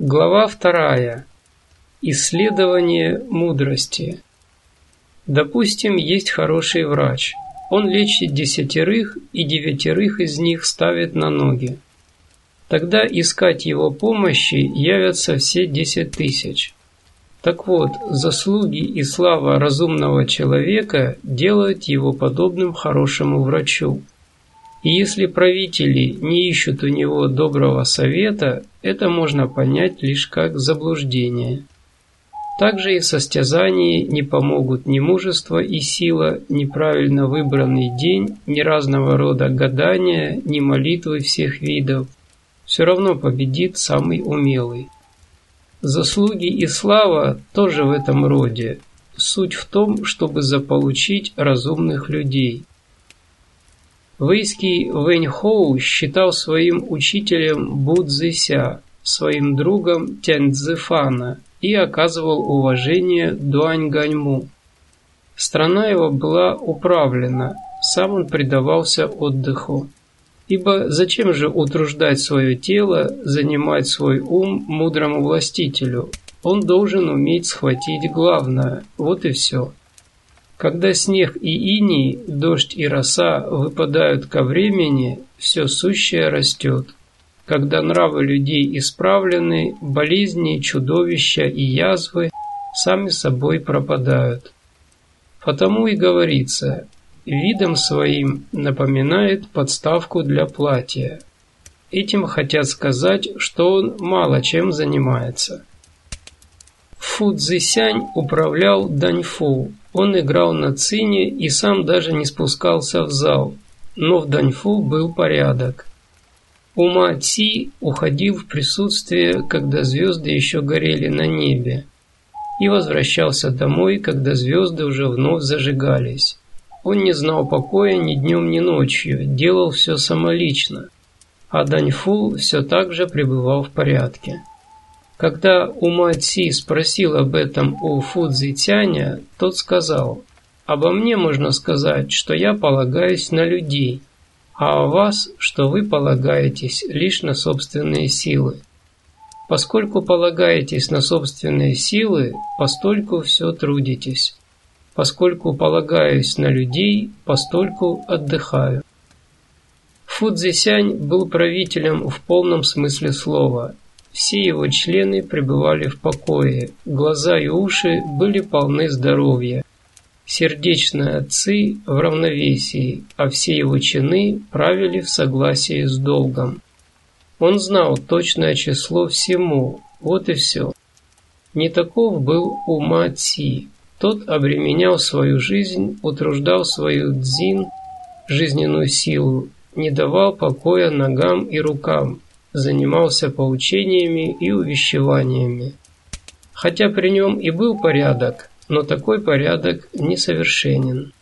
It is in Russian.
Глава вторая. Исследование мудрости. Допустим, есть хороший врач. Он лечит десятерых и девятерых из них ставит на ноги. Тогда искать его помощи явятся все десять тысяч. Так вот, заслуги и слава разумного человека делают его подобным хорошему врачу. И если правители не ищут у него доброго совета, это можно понять лишь как заблуждение. Также и в состязании не помогут ни мужество и сила, ни правильно выбранный день, ни разного рода гадания, ни молитвы всех видов. Все равно победит самый умелый. Заслуги и слава тоже в этом роде. Суть в том, чтобы заполучить разумных людей. Вейский Вэньхоу считал своим учителем Будзися, своим другом Тяньцзэфана и оказывал уважение Дуаньганьму. Страна его была управлена, сам он предавался отдыху. Ибо зачем же утруждать свое тело, занимать свой ум мудрому властителю? Он должен уметь схватить главное, вот и все. Когда снег и иней, дождь и роса выпадают ко времени, все сущее растет. Когда нравы людей исправлены, болезни, чудовища и язвы сами собой пропадают. Потому и говорится, видом своим напоминает подставку для платья. Этим хотят сказать, что он мало чем занимается. Фу Цзисянь управлял Даньфу. Он играл на цине и сам даже не спускался в зал. Но в Даньфу был порядок. Ума Ци уходил в присутствие, когда звезды еще горели на небе, и возвращался домой, когда звезды уже вновь зажигались. Он не знал покоя ни днем, ни ночью, делал все самолично, а Даньфу все так же пребывал в порядке. Когда Ума Ци спросил об этом у Фудзи Тяня, тот сказал, «Обо мне можно сказать, что я полагаюсь на людей, а о вас, что вы полагаетесь лишь на собственные силы. Поскольку полагаетесь на собственные силы, постольку все трудитесь. Поскольку полагаюсь на людей, постольку отдыхаю». Фудзисянь был правителем в полном смысле слова – все его члены пребывали в покое, глаза и уши были полны здоровья. Сердечные отцы в равновесии, а все его чины правили в согласии с долгом. Он знал точное число всему, вот и все. Не таков был ума Ци. Тот обременял свою жизнь, утруждал свою дзин, жизненную силу, не давал покоя ногам и рукам, занимался поучениями и увещеваниями. Хотя при нем и был порядок, но такой порядок несовершенен.